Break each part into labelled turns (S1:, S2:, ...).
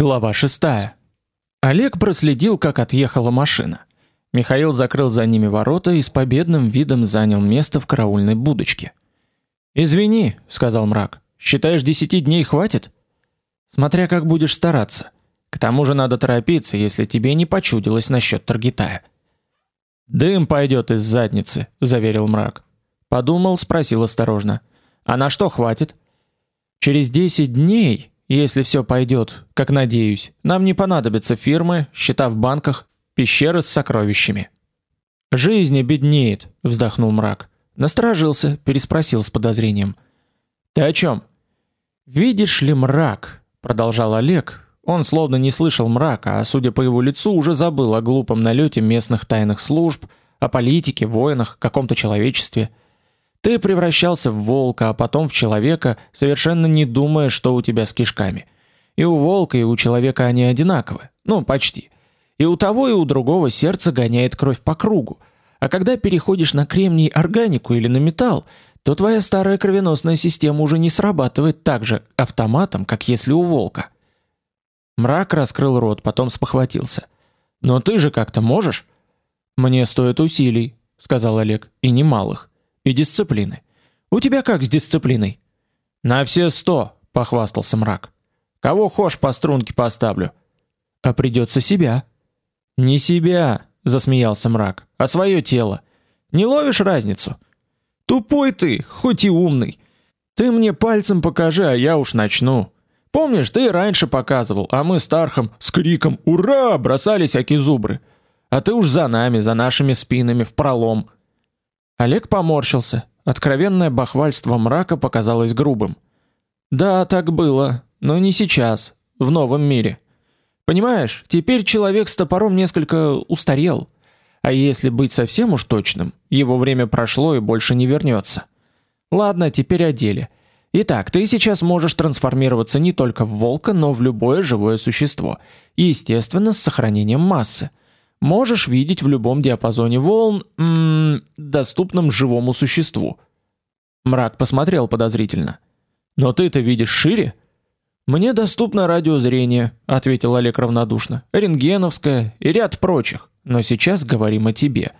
S1: Глава 6. Олег проследил, как отъехала машина. Михаил закрыл за ними ворота и с победным видом занял место в караульной будочке. "Извини", сказал Мрак. "Считаешь, десяти дней хватит?" "Смотря как будешь стараться. К тому же надо торопиться, если тебе не почудилось насчет Таргитая". "Дым пойдет из задницы", заверил Мрак. Подумал, спросил осторожно: "А на что хватит?" "Через десять дней если все пойдет, как надеюсь, нам не понадобятся фирмы, счета в банках, пещеры с сокровищами. Жизнь беднеет, вздохнул мрак. Насторожился, переспросил с подозрением: "Ты о чем? Видишь ли мрак?" продолжал Олег. Он словно не слышал мрака, а судя по его лицу, уже забыл о глупом налете местных тайных служб, о политике, войнах, каком-то человечестве. Ты превращался в волка, а потом в человека, совершенно не думая, что у тебя с кишками. И у волка, и у человека они одинаковы. Ну, почти. И у того, и у другого сердце гоняет кровь по кругу. А когда переходишь на кремний органику или на металл, то твоя старая кровеносная система уже не срабатывает так же автоматом, как если у волка. Мрак раскрыл рот, потом спохватился. Но ты же как-то можешь? Мне стоит усилий, сказал Олег, и немалых и дисциплины. У тебя как с дисциплиной? На все сто, похвастался мрак. Кого хошь по струнке поставлю? А придется себя. Не себя, засмеялся мрак, а свое тело. Не ловишь разницу? Тупой ты, хоть и умный. Ты мне пальцем покажи, а я уж начну. Помнишь, ты раньше показывал, а мы с Тархом с криком «Ура!» бросались аки зубры. А ты уж за нами, за нашими спинами в пролом. Олег поморщился. Откровенное бахвальство мрака показалось грубым. Да, так было, но не сейчас, в новом мире. Понимаешь, теперь человек с топором несколько устарел. А если быть совсем уж точным, его время прошло и больше не вернется. Ладно, теперь о деле. Итак, ты сейчас можешь трансформироваться не только в волка, но в любое живое существо, естественно, с сохранением массы можешь видеть в любом диапазоне волн, м доступном живому существу. Мрак посмотрел подозрительно. Но ты-то видишь шире? Мне доступно радиозрение, ответил Олег равнодушно. Рентгеновское и ряд прочих. Но сейчас говорим о тебе.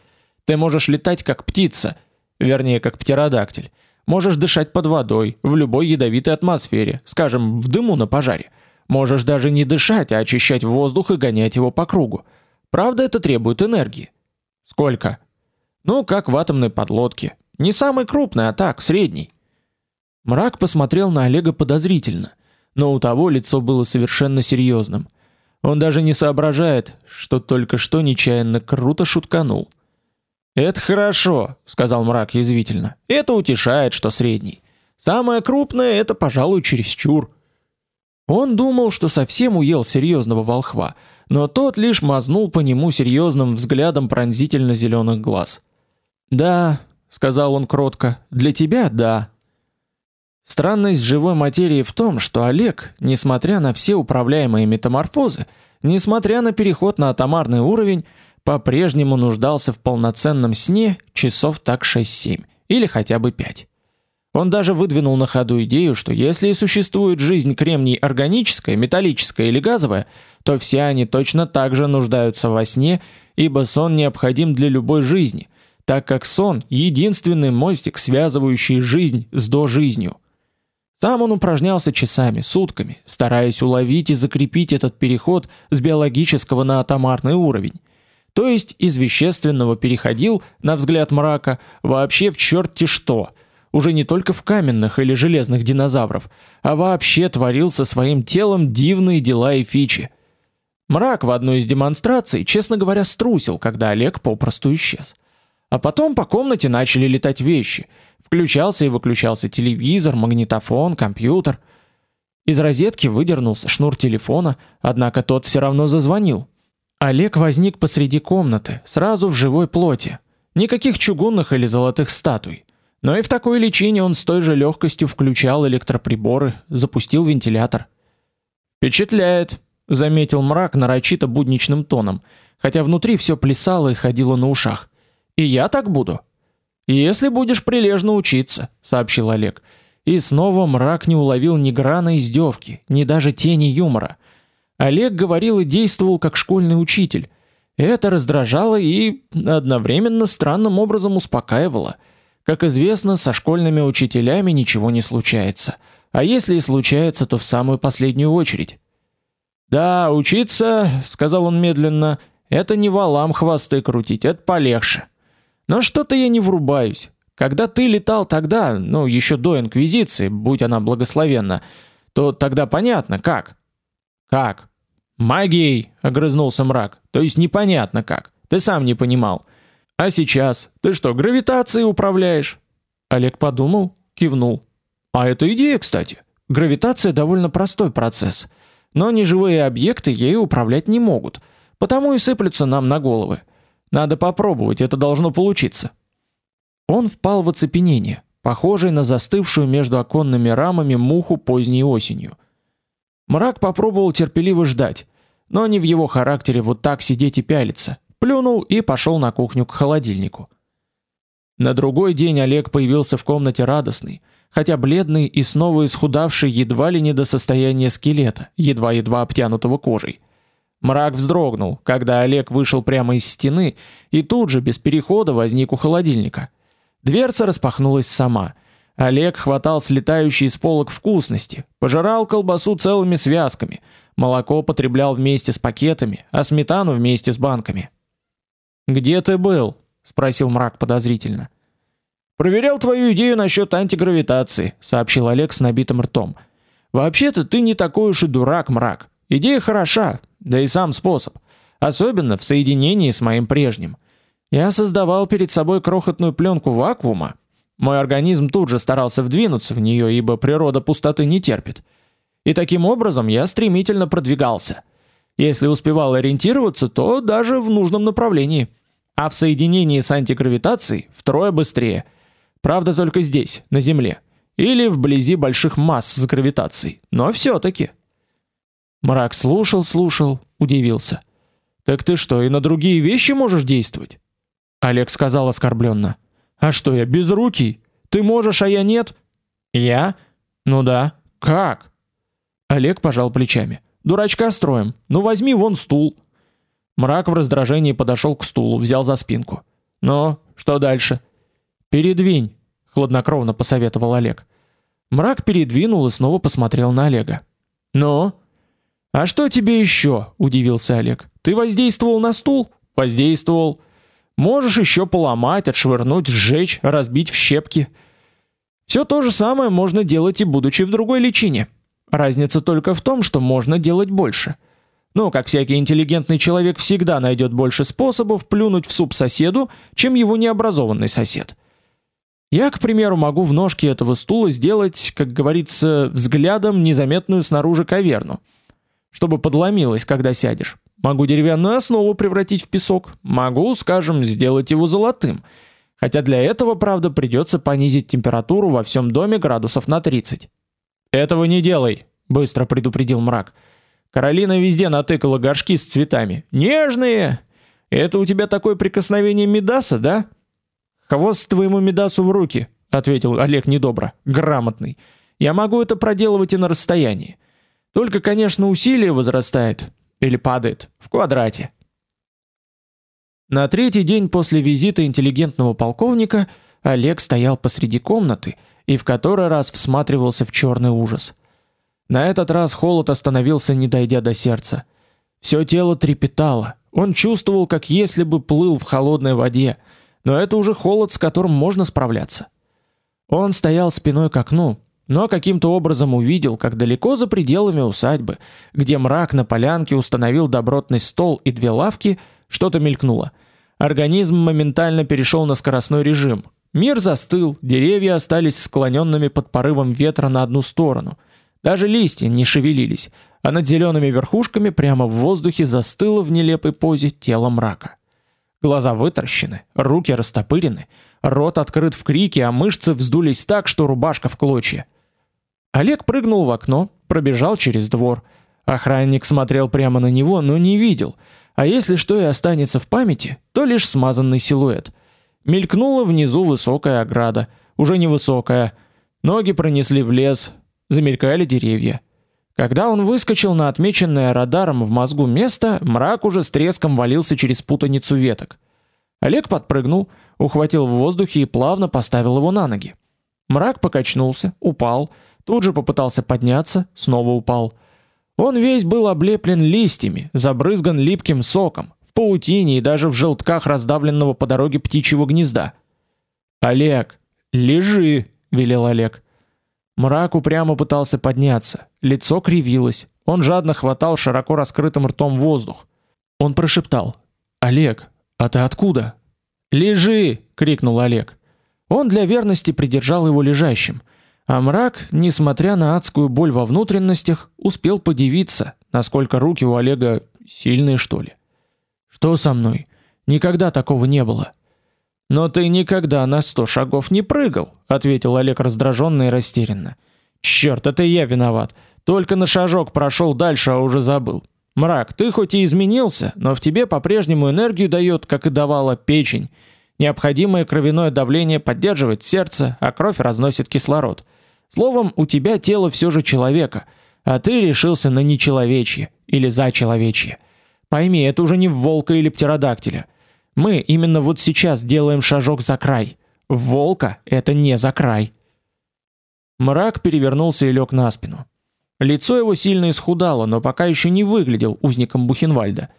S1: Ты можешь летать как птица, вернее, как птеродактиль. Можешь дышать под водой, в любой ядовитой атмосфере, скажем, в дыму на пожаре. Можешь даже не дышать, а очищать воздух и гонять его по кругу. Правда, это требует энергии. Сколько? Ну, как в атомной подлодке. Не самый крупный, а так, средний. Мрак посмотрел на Олега подозрительно, но у того лицо было совершенно серьезным. Он даже не соображает, что только что нечаянно круто шутканул. Это хорошо, сказал Мрак язвительно. Это утешает, что средний. Самое крупное это, пожалуй, чересчур. Он думал, что совсем уел серьезного волхва, но тот лишь мазнул по нему серьезным взглядом пронзительно зеленых глаз. "Да", сказал он кротко. "Для тебя да". Странность живой материи в том, что Олег, несмотря на все управляемые метаморфозы, несмотря на переход на атомарный уровень, по-прежнему нуждался в полноценном сне часов так 6-7 или хотя бы 5. Он даже выдвинул на ходу идею, что если и существует жизнь кремний органическая, металлическая или газовая, то все они точно так же нуждаются во сне, ибо сон необходим для любой жизни, так как сон единственный мостик, связывающий жизнь с дожизнью. Сам он упражнялся часами, сутками, стараясь уловить и закрепить этот переход с биологического на атомарный уровень. То есть из вещественного переходил, на взгляд мрака, вообще в чёрт-те что – уже не только в каменных или железных динозавров, а вообще творил со своим телом дивные дела и фичи. Мрак в одной из демонстраций, честно говоря, струсил, когда Олег попросту исчез. А потом по комнате начали летать вещи. Включался и выключался телевизор, магнитофон, компьютер. Из розетки выдернулся шнур телефона, однако тот все равно зазвонил. Олег возник посреди комнаты, сразу в живой плоти. Никаких чугунных или золотых статуй. Но и в такой личине он с той же легкостью включал электроприборы, запустил вентилятор. Впечатляет, заметил мрак нарочито будничным тоном, хотя внутри все плясало и ходило на ушах. И я так буду. Если будешь прилежно учиться, сообщил Олег. И снова мрак не уловил ни грана издевки, ни даже тени юмора. Олег говорил и действовал как школьный учитель. Это раздражало и одновременно странным образом успокаивало. Как известно, со школьными учителями ничего не случается, а если и случается, то в самую последнюю очередь. Да, учиться, сказал он медленно, это не валам хвосты крутить, это полегче. Но что-то я не врубаюсь. Когда ты летал тогда, ну, еще до инквизиции, будь она благословенна, то тогда понятно, как. Как? Магией, огрызнулся мрак. То есть непонятно как. Ты сам не понимал. А сейчас ты что, гравитацией управляешь? Олег подумал, кивнул. А это идея, кстати. Гравитация довольно простой процесс, но неживые объекты ею управлять не могут, потому и сыплются нам на головы. Надо попробовать, это должно получиться. Он впал в оцепенение, похожее на застывшую между оконными рамами муху поздней осенью. Мрак попробовал терпеливо ждать, но не в его характере вот так сидеть и пялиться. Плюнул и пошел на кухню к холодильнику. На другой день Олег появился в комнате радостный, хотя бледный и снова исхудавший едва ли не до состояния скелета, едва-едва обтянутого кожей. Мрак вздрогнул, когда Олег вышел прямо из стены и тут же без перехода возник у холодильника. Дверца распахнулась сама. Олег хватал слетающие с полок вкусности, пожирал колбасу целыми связками, молоко потреблял вместе с пакетами, а сметану вместе с банками. "Где ты был?" спросил мрак подозрительно. "Проверял твою идею насчет антигравитации", сообщил Олег с набитым ртом. "Вообще-то ты не такой уж и дурак, мрак. Идея хороша, да и сам способ, особенно в соединении с моим прежним. Я создавал перед собой крохотную пленку вакуума, мой организм тут же старался вдвинуться в нее, ибо природа пустоты не терпит. И таким образом я стремительно продвигался. Если успевал ориентироваться, то даже в нужном направлении. А в соединении с антигравитацией втрое быстрее. Правда, только здесь, на Земле, или вблизи больших масс с гравитацией, но все таки Мрак слушал, слушал, удивился. Так ты что, и на другие вещи можешь действовать? Олег сказал оскорбленно. А что я безрукий? Ты можешь, а я нет? Я? Ну да. Как? Олег пожал плечами. Дурачка строим. Ну возьми вон стул. Мрак в раздражении подошел к стулу, взял за спинку. Ну, что дальше? Передвинь, хладнокровно посоветовал Олег. Мрак передвинул и снова посмотрел на Олега. Ну, а что тебе еще? удивился Олег. Ты воздействовал на стул? Воздействовал. Можешь еще поломать, отшвырнуть, сжечь, разбить в щепки. Все то же самое можно делать и будучи в другой личине. Разница только в том, что можно делать больше. Ну, как всякий интеллигентный человек всегда найдет больше способов плюнуть в суп соседу, чем его необразованный сосед. Я, к примеру, могу в ножке этого стула сделать, как говорится, взглядом незаметную снаружи каверну, чтобы подломилось, когда сядешь. Могу деревянную основу превратить в песок, могу, скажем, сделать его золотым. Хотя для этого, правда, придется понизить температуру во всем доме градусов на 30. Этого не делай, быстро предупредил мрак. Каролина везде натыкала горшки с цветами. Нежные. Это у тебя такое прикосновение Медаса, да? Хвост твоему Медасу в руки, ответил Олег недобро. Грамотный. Я могу это проделывать и на расстоянии. Только, конечно, усилие возрастает или падает в квадрате. На третий день после визита интеллигентного полковника Олег стоял посреди комнаты и в который раз всматривался в черный ужас. На этот раз холод остановился, не дойдя до сердца. Все тело трепетало. Он чувствовал, как если бы плыл в холодной воде, но это уже холод, с которым можно справляться. Он стоял спиной к окну, но каким-то образом увидел, как далеко за пределами усадьбы, где мрак на полянке установил добротный стол и две лавки, что-то мелькнуло. Организм моментально перешел на скоростной режим. Мир застыл, деревья остались склоненными под порывом ветра на одну сторону. Даже листья не шевелились, а над зелеными верхушками прямо в воздухе застыло в нелепой позе тело мрака. Глаза вытаращены, руки растопырены, рот открыт в крике, а мышцы вздулись так, что рубашка в клочья. Олег прыгнул в окно, пробежал через двор. Охранник смотрел прямо на него, но не видел. А если что и останется в памяти, то лишь смазанный силуэт. Мелькнула внизу высокая ограда, уже не высокая. Ноги пронесли в лес, замелькали деревья. Когда он выскочил на отмеченное радаром в мозгу место, мрак уже с треском валился через путаницу веток. Олег подпрыгнул, ухватил в воздухе и плавно поставил его на ноги. Мрак покачнулся, упал, тут же попытался подняться, снова упал. Он весь был облеплен листьями, забрызган липким соком, в паутине и даже в желтках раздавленного по дороге птичьего гнезда. "Олег, лежи", велел Олег. Мрак упрямо пытался подняться, лицо кривилось. Он жадно хватал широко раскрытым ртом воздух. Он прошептал: "Олег, а ты откуда?" "Лежи", крикнул Олег. Он для верности придержал его лежащим. А мрак, несмотря на адскую боль во внутренностях, успел подивиться, насколько руки у Олега сильные, что ли. Что со мной? Никогда такого не было. Но ты никогда на сто шагов не прыгал, ответил Олег раздраженно и растерянно. Черт, это я виноват. Только на шажок прошел дальше, а уже забыл. Мрак, ты хоть и изменился, но в тебе по-прежнему энергию дает, как и давала печень. Необходимое кровяное давление поддерживает сердце, а кровь разносит кислород. Словом, у тебя тело все же человека, а ты решился на нечеловечье или за человечье. Пойми, это уже не волка или птеродактиля. Мы именно вот сейчас делаем шажок за край. Волка это не за край. Мрак перевернулся и лег на спину. Лицо его сильно исхудало, но пока еще не выглядел узником Бухенвальда.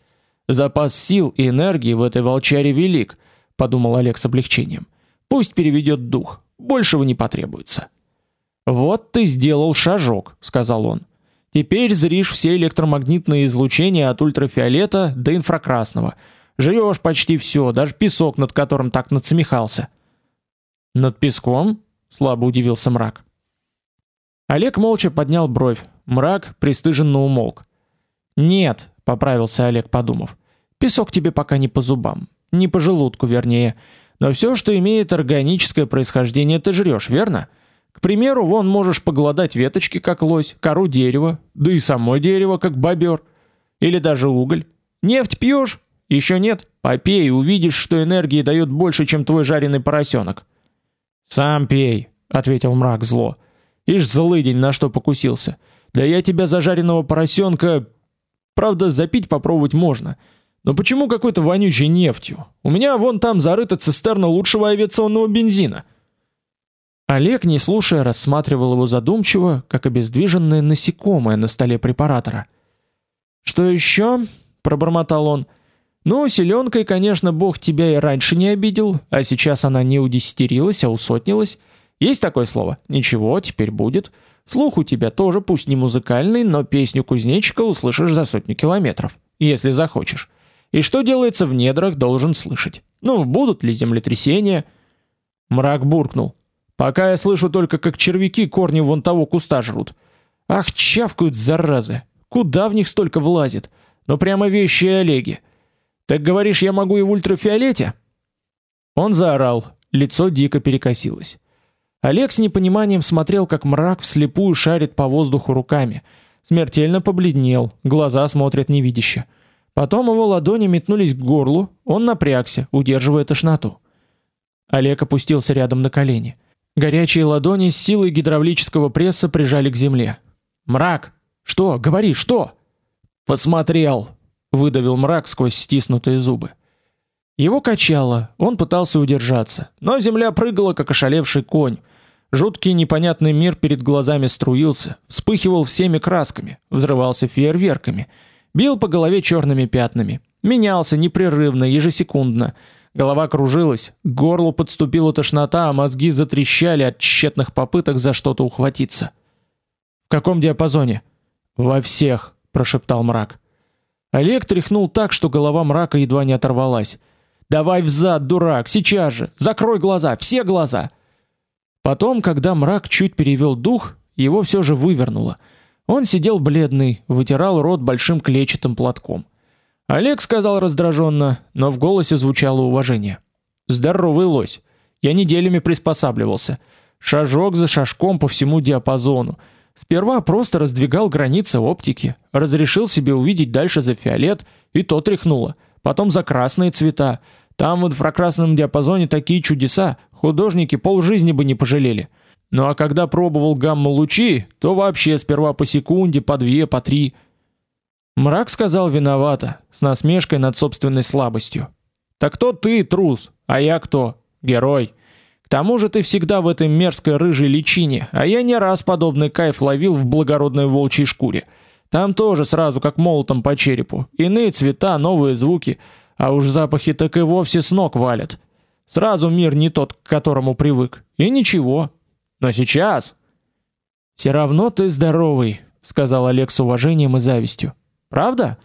S1: Запас сил и энергии в этой волчаре велик, подумал Олег с облегчением. Пусть переведет дух, большего не потребуется. Вот ты сделал шажок, сказал он. Теперь зришь все электромагнитные излучения от ультрафиолета до инфракрасного. Живешь почти все, даже песок, над которым так надсмехался. Над песком? слабо удивился мрак. Олег молча поднял бровь. Мрак пристыженно умолк. Нет, поправился Олег, подумав. Песок тебе пока не по зубам, не по желудку, вернее. Но все, что имеет органическое происхождение, ты жрешь, верно? К примеру, вон можешь поглодать веточки, как лось, кору дерева, да и само дерево, как бобер, или даже уголь. Нефть пьешь? Еще нет? Попей, увидишь, что энергии дает больше, чем твой жареный поросенок. Сам пей, ответил мрак зло. Ишь злыдень на что покусился. Да я тебя за жареного поросенка, правда, запить попробовать можно. Но почему какой-то вонючей нефтью? У меня вон там зарыта цистерна лучшего авиационного бензина. Олег, не слушая, рассматривал его задумчиво, как обездвиженное насекомое на столе препаратора. Что еще? пробормотал он. Ну, селенкой, конечно, Бог тебя и раньше не обидел, а сейчас она не удесятерилась, а усотнилась. Есть такое слово? Ничего, теперь будет. Слух у тебя тоже, пусть не музыкальный, но песню кузнечика услышишь за сотню километров, если захочешь. И что делается в недрах, должен слышать. Ну, будут ли землетрясения? Мрак буркнул: "Пока я слышу только, как червяки корни вон того куста жрут. Ах, чавкают заразы. Куда в них столько влазит? Ну прямо вещи Олеги. Так говоришь, я могу и в ультрафиолете?" Он заорал, лицо дико перекосилось. Олег с непониманием смотрел, как мрак вслепую шарит по воздуху руками. Смертельно побледнел, глаза смотрят невидяще. Потом его ладони метнулись к горлу, он напрягся, удерживая тошноту. Олег опустился рядом на колени. Горячие ладони с силой гидравлического пресса прижали к земле. Мрак, что? Говори, что? Посмотрел, выдавил мрак сквозь стиснутые зубы. Его качало, он пытался удержаться, но земля прыгала как ошалевший конь. Жуткий непонятный мир перед глазами струился, вспыхивал всеми красками, взрывался фейерверками бил по голове черными пятнами, менялся непрерывно, ежесекундно. Голова кружилась, к горлу подступила тошнота, а мозги затрещали от тщетных попыток за что-то ухватиться. В каком диапазоне? Во всех, прошептал мрак. Олег тряхнул так, что голова мрака едва не оторвалась. Давай взад, дурак, сейчас же. Закрой глаза, все глаза. Потом, когда мрак чуть перевел дух, его все же вывернуло. Он сидел бледный, вытирал рот большим клетчатым платком. Олег сказал раздраженно, но в голосе звучало уважение: "Здоровый лось. Я неделями приспосабливался, шажок за шажком по всему диапазону. Сперва просто раздвигал границы оптики, разрешил себе увидеть дальше за фиолет, и то тряхнуло. Потом за красные цвета. Там в прокрасном диапазоне такие чудеса, художники полжизни бы не пожалели. Ну а когда пробовал гамма-лучи, то вообще сперва по секунде, по две, по три. Мрак сказал виновато, с насмешкой над собственной слабостью. Так кто ты, трус, а я кто? Герой. Тому же ты всегда в этой мерзкой рыжей личине, а я не раз подобный кайф ловил в благородной волчьей шкуре. Там тоже сразу как молотом по черепу. Иные цвета, новые звуки, а уж запахи так и вовсе с ног валят. Сразу мир не тот, к которому привык. И ничего. Но сейчас все равно ты здоровый, сказал Олег с уважением и завистью. Правда?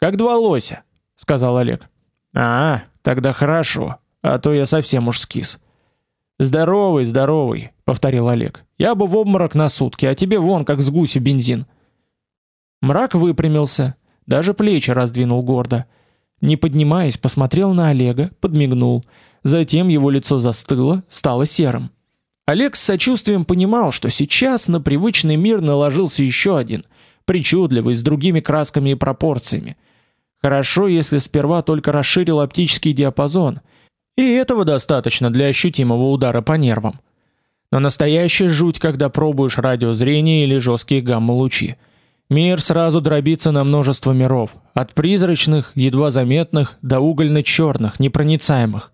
S1: Как два лося, сказал Олег. А, тогда хорошо, а то я совсем уж скис. Здоровый, здоровый, повторил Олег. Я бы в обморок на сутки, а тебе вон как с гуся бензин. Мрак выпрямился, даже плечи раздвинул гордо. Не поднимаясь, посмотрел на Олега, подмигнул. Затем его лицо застыло, стало серым. Олег с сочувствием понимал, что сейчас на привычный мир наложился еще один, причудливый, с другими красками и пропорциями. Хорошо, если сперва только расширил оптический диапазон, и этого достаточно для ощутимого удара по нервам. Но настоящая жуть, когда пробуешь радиозрение или жесткие гамма-лучи – Мир сразу дробится на множество миров, от призрачных, едва заметных, до угольно-черных, непроницаемых.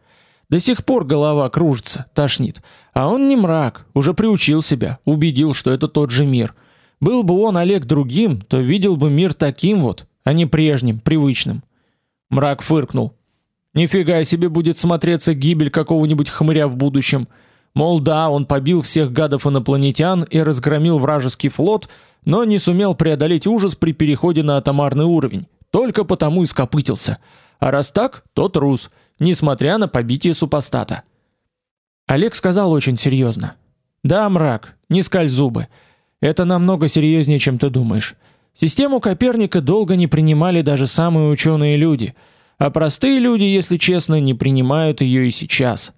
S1: До сих пор голова кружится, тошнит. А он не мрак, уже приучил себя, убедил, что это тот же мир. Был бы он Олег другим, то видел бы мир таким вот, а не прежним, привычным. Мрак фыркнул. Нифига себе будет смотреться гибель какого-нибудь хмыря в будущем. Мол, да, он побил всех гадов инопланетян и разгромил вражеский флот, но не сумел преодолеть ужас при переходе на атомарный уровень, только потому и скопытился. А раз так, то трус, несмотря на побитие супостата. Олег сказал очень серьезно: "Да, мрак, не скаль зубы. Это намного серьезнее, чем ты думаешь. Систему Коперника долго не принимали даже самые ученые люди, а простые люди, если честно, не принимают ее и сейчас.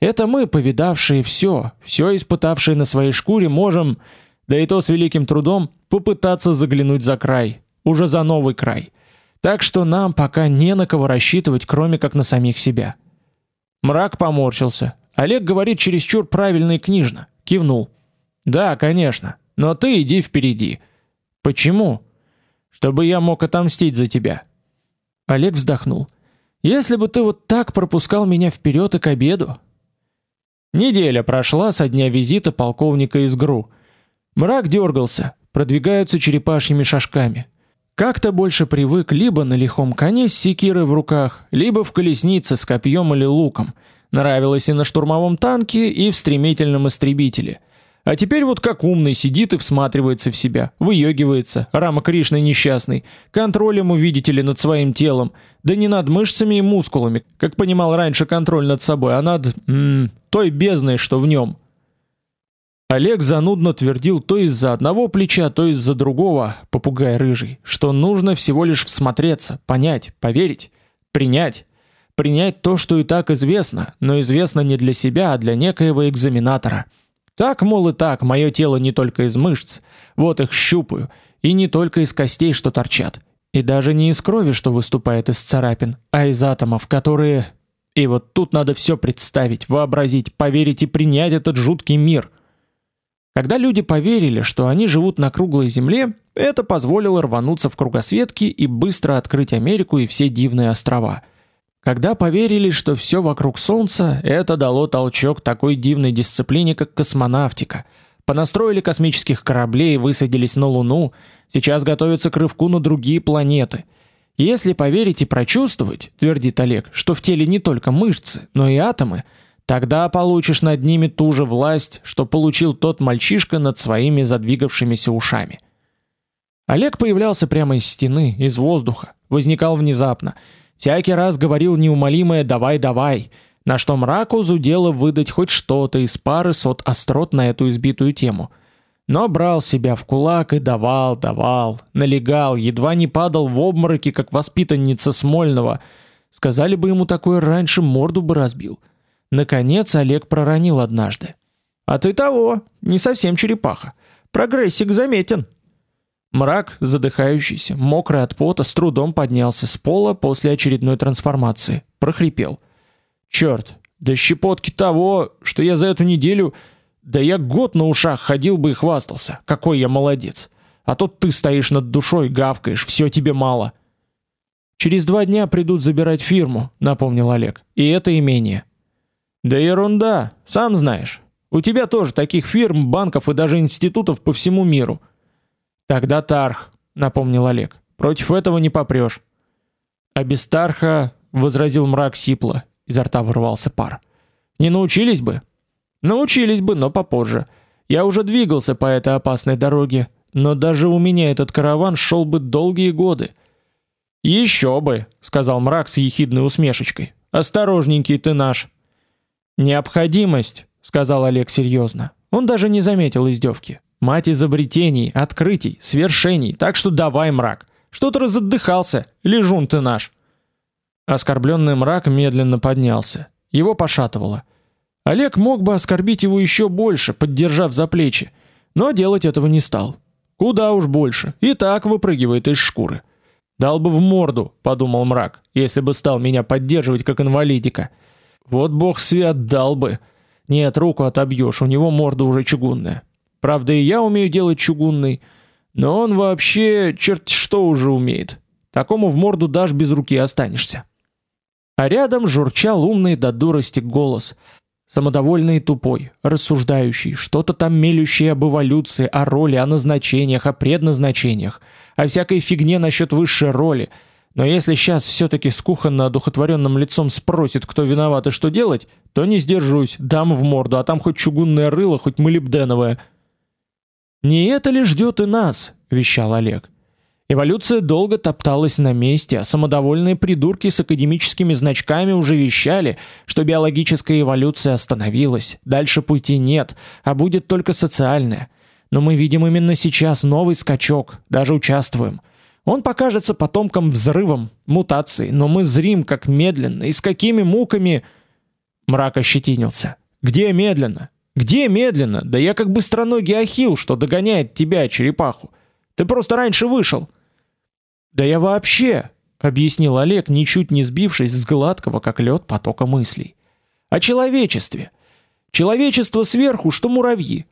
S1: Это мы, повидавшие все, все испытавшие на своей шкуре, можем да и то с великим трудом, попытаться заглянуть за край, уже за новый край. Так что нам пока не на кого рассчитывать, кроме как на самих себя. Мрак поморщился. Олег говорит чересчур правильно и книжно. Кивнул. Да, конечно. Но ты иди впереди. Почему? Чтобы я мог отомстить за тебя. Олег вздохнул. Если бы ты вот так пропускал меня вперед и к обеду. Неделя прошла со дня визита полковника из ГРУ. Мрак дергался, продвигаются черепашьими шажками. Как-то больше привык либо на лихом коне с секирой в руках, либо в колеснице с копьем или луком. Нравилось и на штурмовом танке, и в стремительном истребителе. А теперь вот как умный сидит и всматривается в себя, выёгивается, Рама Кришна несчастный, контролем увидите ли над своим телом, да не над мышцами и мускулами, как понимал раньше контроль над собой, а над -м, той бездной, что в нем. Олег занудно твердил то из-за одного плеча, то из-за другого, попугай рыжий, что нужно всего лишь всмотреться, понять, поверить, принять. Принять то, что и так известно, но известно не для себя, а для некоего экзаменатора. Так, мол, и так, мое тело не только из мышц, вот их щупаю, и не только из костей, что торчат, и даже не из крови, что выступает из царапин, а из атомов, которые... И вот тут надо все представить, вообразить, поверить и принять этот жуткий мир – когда люди поверили, что они живут на круглой земле, это позволило рвануться в кругосветки и быстро открыть Америку и все дивные острова. Когда поверили, что все вокруг солнца, это дало толчок такой дивной дисциплине, как космонавтика. Понастроили космических кораблей, высадились на Луну, сейчас готовятся к рывку на другие планеты. Если поверить и прочувствовать, твердит Олег, что в теле не только мышцы, но и атомы – Тогда получишь над ними ту же власть, что получил тот мальчишка над своими задвигавшимися ушами. Олег появлялся прямо из стены, из воздуха, возникал внезапно. Всякий раз говорил неумолимое «давай, давай», на что мраку зудело выдать хоть что-то из пары сот острот на эту избитую тему. Но брал себя в кулак и давал, давал, налегал, едва не падал в обмороки, как воспитанница Смольного. Сказали бы ему такое раньше, морду бы разбил. Наконец Олег проронил однажды: "А ты того, не совсем черепаха. Прогрессик заметен". Мрак, задыхающийся, мокрый от пота, с трудом поднялся с пола после очередной трансформации. Прохрипел: "Черт, да щепотки того, что я за эту неделю, Да я год на ушах ходил бы и хвастался, какой я молодец. А тут ты стоишь над душой, гавкаешь, все тебе мало. Через два дня придут забирать фирму, напомнил Олег. И это имение. Да ерунда, сам знаешь. У тебя тоже таких фирм, банков и даже институтов по всему миру. Тогда Тарх, напомнил Олег. Против этого не попрёшь. А без Тарха, возразил мрак сипло, изо рта вырвался пар. Не научились бы? Научились бы, но попозже. Я уже двигался по этой опасной дороге, но даже у меня этот караван шел бы долгие годы. Еще бы, сказал мрак с ехидной усмешечкой. Осторожненький ты наш. Необходимость, сказал Олег серьезно. Он даже не заметил издевки. Мать изобретений, открытий, свершений. Так что давай, мрак. Что ты разотдыхался? Лежун ты наш. Оскорбленный мрак медленно поднялся. Его пошатывало. Олег мог бы оскорбить его еще больше, поддержав за плечи, но делать этого не стал. Куда уж больше. И так выпрыгивает из шкуры. Дал бы в морду, подумал мрак, если бы стал меня поддерживать как инвалидика. Вот бог свят дал бы. Нет, руку отобьешь, у него морда уже чугунная. Правда, и я умею делать чугунный, но он вообще черт что уже умеет. Такому в морду дашь без руки останешься. А рядом журчал умный до дурости голос, самодовольный и тупой, рассуждающий, что-то там мелющий об эволюции, о роли, о назначениях, о предназначениях, о всякой фигне насчет высшей роли. Но если сейчас все таки с кухонно одухотворенным лицом спросит, кто виноват и что делать, то не сдержусь, дам в морду, а там хоть чугунное рыло, хоть молибденовое. Не это ли ждет и нас, вещал Олег. Эволюция долго топталась на месте, а самодовольные придурки с академическими значками уже вещали, что биологическая эволюция остановилась, дальше пути нет, а будет только социальная. Но мы видим именно сейчас новый скачок, даже участвуем. Он покажется потомкам взрывом, мутацией, но мы зрим, как медленно и с какими муками... Мрак ощетинился. Где медленно? Где медленно? Да я как быстроногий ахилл, что догоняет тебя, черепаху. Ты просто раньше вышел. Да я вообще, объяснил Олег, ничуть не сбившись с гладкого, как лед, потока мыслей. О человечестве. Человечество сверху, что муравьи.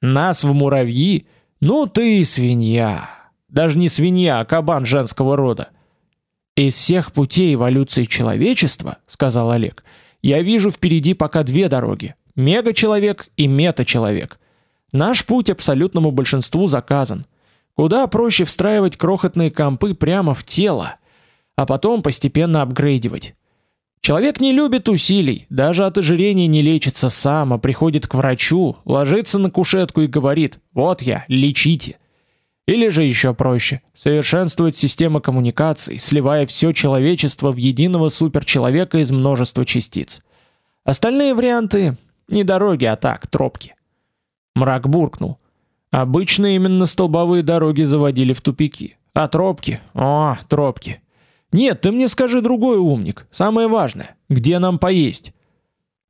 S1: Нас в муравьи? Ну ты свинья. Даже не свинья, а кабан женского рода. Из всех путей эволюции человечества, сказал Олег, я вижу впереди пока две дороги: мега-человек и мета-человек. Наш путь абсолютному большинству заказан. Куда проще встраивать крохотные компы прямо в тело, а потом постепенно апгрейдивать. Человек не любит усилий, даже от ожирения не лечится сам, а приходит к врачу, ложится на кушетку и говорит: "Вот я, лечите". Или же еще проще совершенствовать систему коммуникаций, сливая все человечество в единого суперчеловека из множества частиц. Остальные варианты не дороги, а так тропки. Мрак буркнул: Обычно именно столбовые дороги заводили в тупики. А тропки? О, тропки. Нет, ты мне скажи другой умник. Самое важное, где нам поесть?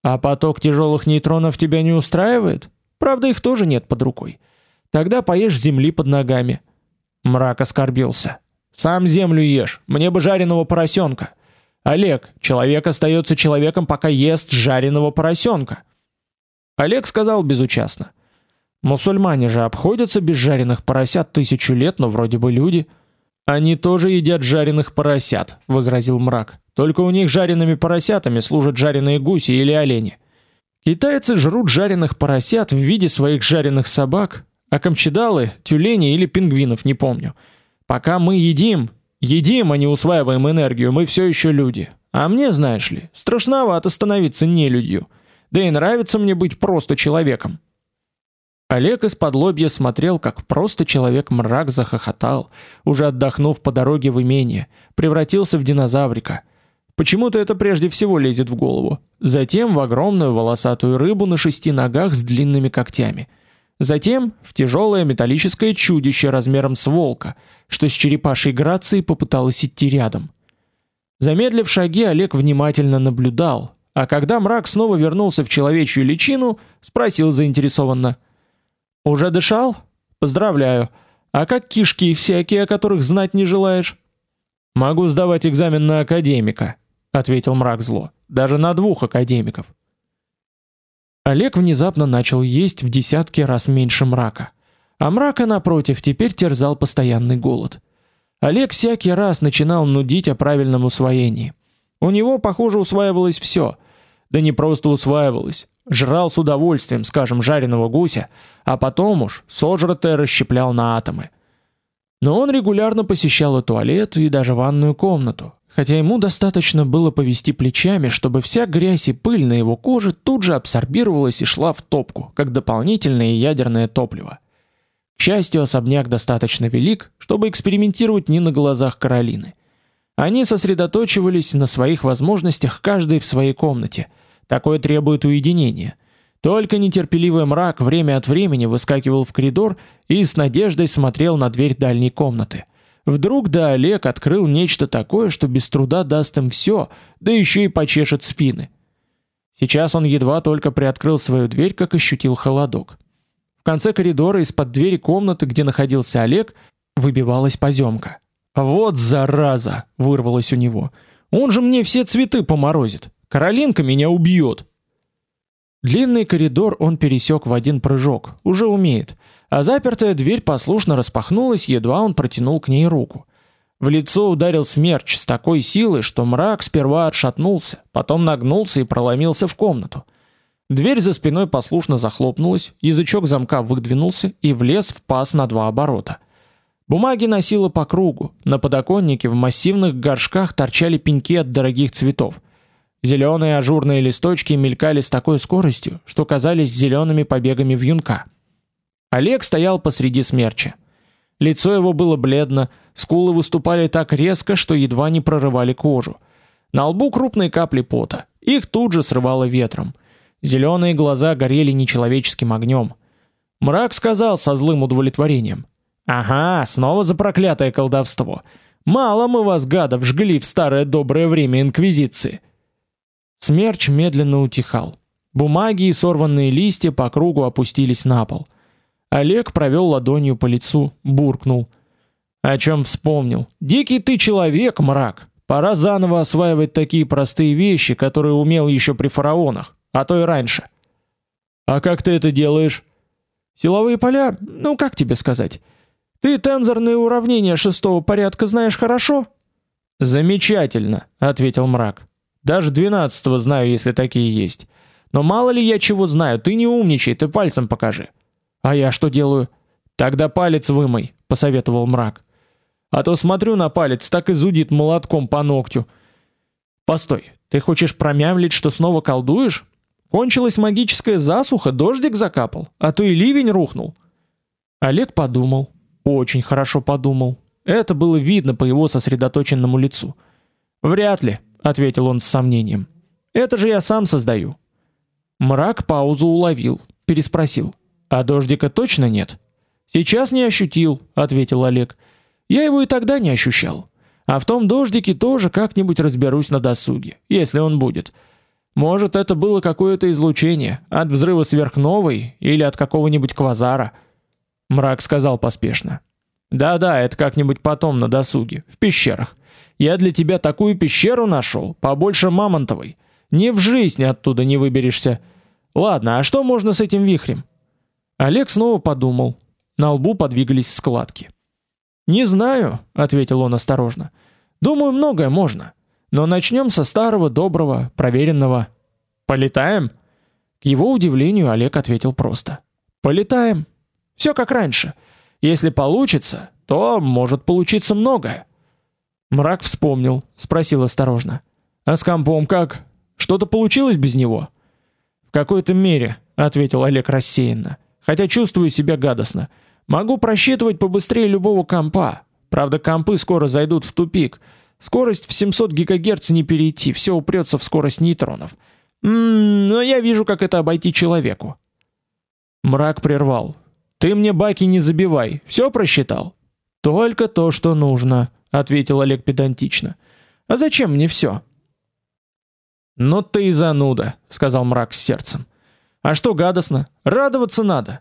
S1: А поток тяжелых нейтронов тебя не устраивает? Правда, их тоже нет под рукой. Тогда поешь земли под ногами. Мрак оскорбился. Сам землю ешь. Мне бы жареного поросенка. Олег, человек остается человеком, пока ест жареного поросенка. Олег сказал безучастно: Мусульмане же обходятся без жареных поросят тысячу лет, но вроде бы люди. Они тоже едят жареных поросят, возразил мрак. Только у них жареными поросятами служат жареные гуси или олени. Китайцы жрут жареных поросят в виде своих жареных собак, а камчедалы тюленей или пингвинов, не помню. Пока мы едим, едим, а не усваиваем энергию, мы все еще люди. А мне, знаешь ли, страшновато становиться нелюдью. Да и нравится мне быть просто человеком. Олег из-под лобья смотрел, как просто человек-мрак захохотал, уже отдохнув по дороге в имение, превратился в динозаврика. Почему-то это прежде всего лезет в голову. Затем в огромную волосатую рыбу на шести ногах с длинными когтями. Затем в тяжелое металлическое чудище размером с волка, что с черепашьей грацией попыталось идти рядом. Замедлив шаги, Олег внимательно наблюдал, а когда мрак снова вернулся в человечью личину, спросил заинтересованно: уже дышал? Поздравляю. А как кишки всякие, о которых знать не желаешь? Могу сдавать экзамен на академика, ответил мрак зло. Даже на двух академиков. Олег внезапно начал есть в десятки раз меньше мрака. А мрака напротив теперь терзал постоянный голод. Олег всякий раз начинал нудить о правильном усвоении. У него, похоже, усваивалось все. Да не просто усваивалось. Жрал с удовольствием, скажем, жареного гуся, а потом уж сожратое расщеплял на атомы. Но он регулярно посещал и туалет, и даже ванную комнату, хотя ему достаточно было повести плечами, чтобы вся грязь и пыль на его коже тут же абсорбировалась и шла в топку, как дополнительное ядерное топливо. К счастью, особняк достаточно велик, чтобы экспериментировать не на глазах Каролины. Они сосредотачивались на своих возможностях каждый в своей комнате. Такое требует уединения. Только нетерпеливый мрак время от времени выскакивал в коридор и с надеждой смотрел на дверь дальней комнаты. Вдруг да Олег открыл нечто такое, что без труда даст им все, да еще и почешет спины. Сейчас он едва только приоткрыл свою дверь, как ощутил холодок. В конце коридора из-под двери комнаты, где находился Олег, выбивалась поземка. Вот зараза, вырвалось у него. Он же мне все цветы поморозит. Каролинка меня убьет. Длинный коридор он пересек в один прыжок, уже умеет, а запертая дверь послушно распахнулась, едва он протянул к ней руку. В лицо ударил смерч с такой силой, что мрак сперва отшатнулся, потом нагнулся и проломился в комнату. Дверь за спиной послушно захлопнулась, язычок замка выдвинулся и влез в паз на два оборота. Бумаги носило по кругу, на подоконнике в массивных горшках торчали пеньки от дорогих цветов. Зеленые ажурные листочки мелькали с такой скоростью, что казались зелеными побегами вьюнка. Олег стоял посреди смерча. Лицо его было бледно, скулы выступали так резко, что едва не прорывали кожу. На лбу крупные капли пота. Их тут же срывало ветром. Зеленые глаза горели нечеловеческим огнем. Мрак сказал со злым удовлетворением: "Ага, снова за проклятое колдовство. Мало мы вас гадов жгли в старое доброе время инквизиции". Смерч медленно утихал. Бумаги и сорванные листья по кругу опустились на пол. Олег провел ладонью по лицу, буркнул: "О чем вспомнил? Дикий ты человек, мрак. Пора заново осваивать такие простые вещи, которые умел еще при фараонах, а то и раньше". "А как ты это делаешь?" "Силовые поля, ну как тебе сказать? Ты тензорные уравнения шестого порядка знаешь хорошо?" "Замечательно", ответил мрак. Даже двенадцатого знаю, если такие есть. Но мало ли я чего знаю, ты не умничай, ты пальцем покажи. А я что делаю? Тогда палец вымой, посоветовал мрак. А то смотрю на палец, так и зудит молотком по ногтю. Постой, ты хочешь промямлить, что снова колдуешь? Кончилась магическая засуха, дождик закапал, а то и ливень рухнул. Олег подумал, очень хорошо подумал. Это было видно по его сосредоточенному лицу. Вряд ли, ответил он с сомнением. Это же я сам создаю. Мрак паузу уловил, переспросил: "А дождика точно нет?" "Сейчас не ощутил", ответил Олег. "Я его и тогда не ощущал. А в том дождике тоже как-нибудь разберусь на досуге, если он будет. Может, это было какое-то излучение от взрыва сверхновой или от какого-нибудь квазара". Мрак сказал поспешно: "Да-да, это как-нибудь потом на досуге, в пещерах. Я для тебя такую пещеру нашел, побольше мамонтовой. Ни в жизни оттуда не выберешься. Ладно, а что можно с этим вихрем? Олег снова подумал. На лбу подвигались складки. Не знаю, ответил он осторожно. Думаю, многое можно. Но начнем со старого, доброго, проверенного. Полетаем? К его удивлению Олег ответил просто: Полетаем. Все как раньше. Если получится, то может получиться многое. Мрак вспомнил, спросил осторожно: "А с компом как? Что-то получилось без него?" "В какой-то мере", ответил Олег рассеянно. "Хотя чувствую себя гадостно. Могу просчитывать побыстрее любого компа. Правда, компы скоро зайдут в тупик. Скорость в 700 ГГц не перейти, все упрется в скорость нейтронов. М но я вижу, как это обойти человеку". Мрак прервал: "Ты мне баки не забивай. Все просчитал?" "Только то, что нужно", ответил Олег педантично. А зачем мне все? Ну ты и зануда, сказал мрак с сердцем. А что гадостно? Радоваться надо.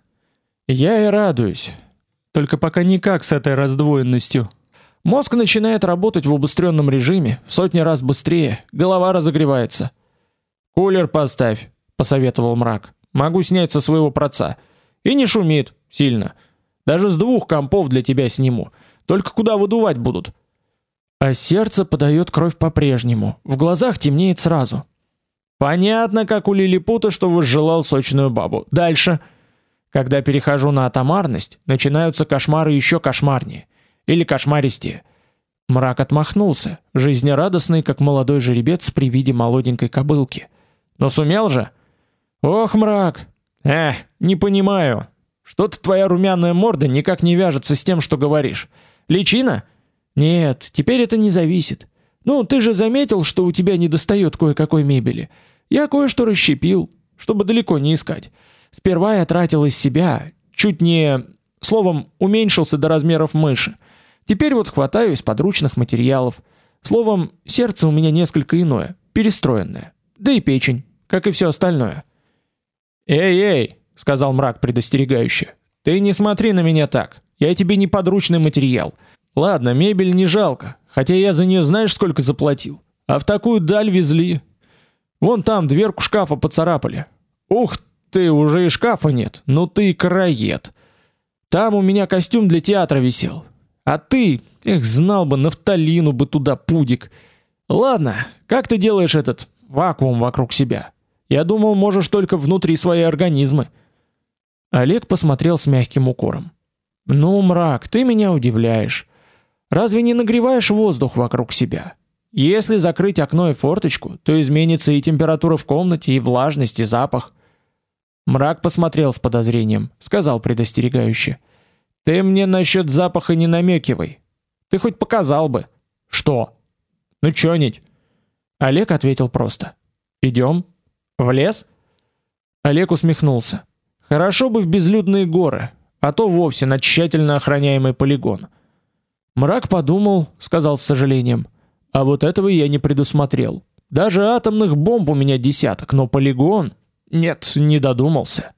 S1: Я и радуюсь. Только пока никак с этой раздвоенностью. Мозг начинает работать в убыстренном режиме, в сотни раз быстрее, голова разогревается. Кулер поставь, посоветовал мрак. Могу снять со своего проца. И не шумит сильно. Даже с двух компов для тебя сниму. Только куда выдувать будут? А сердце подает кровь по-прежнему. В глазах темнеет сразу. Понятно, как у лилипута, что возжелал сочную бабу. Дальше. Когда перехожу на атомарность, начинаются кошмары еще кошмарнее. Или кошмаристее. Мрак отмахнулся, жизнерадостный, как молодой жеребец при виде молоденькой кобылки. Но сумел же? Ох, мрак. Эх, не понимаю. Что-то твоя румяная морда никак не вяжется с тем, что говоришь. Личина? Нет, теперь это не зависит. Ну, ты же заметил, что у тебя недостает кое-какой мебели. Я кое-что расщепил, чтобы далеко не искать. Сперва я тратил из себя, чуть не, словом, уменьшился до размеров мыши. Теперь вот хватаю из подручных материалов. Словом, сердце у меня несколько иное, перестроенное. Да и печень, как и все остальное. Эй-эй, сказал мрак предостерегающе. Ты не смотри на меня так. Я тебе не подручный материал. Ладно, мебель не жалко, хотя я за нее знаешь сколько заплатил. А в такую даль везли, Вон там дверку шкафа поцарапали. Ух ты, уже и шкафа нет. Ну ты краед. Там у меня костюм для театра висел. А ты, эх, знал бы, нафталину бы туда пудик. Ладно, как ты делаешь этот вакуум вокруг себя? Я думал, можешь только внутри свои организмы. Олег посмотрел с мягким укором. Ну, мрак, ты меня удивляешь. Разве не нагреваешь воздух вокруг себя? Если закрыть окно и форточку, то изменится и температура в комнате, и влажность, и запах. Мрак посмотрел с подозрением, сказал предостерегающе: "Ты мне насчет запаха не намекивай. Ты хоть показал бы, что? Ну чё-нибудь?" Олег ответил просто: "Идем в лес?" Олег усмехнулся. "Хорошо бы в безлюдные горы, а то вовсе на тщательно охраняемый полигон." Мрак подумал, сказал с сожалением: а вот этого я не предусмотрел. Даже атомных бомб у меня десяток, но полигон нет, не додумался.